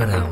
about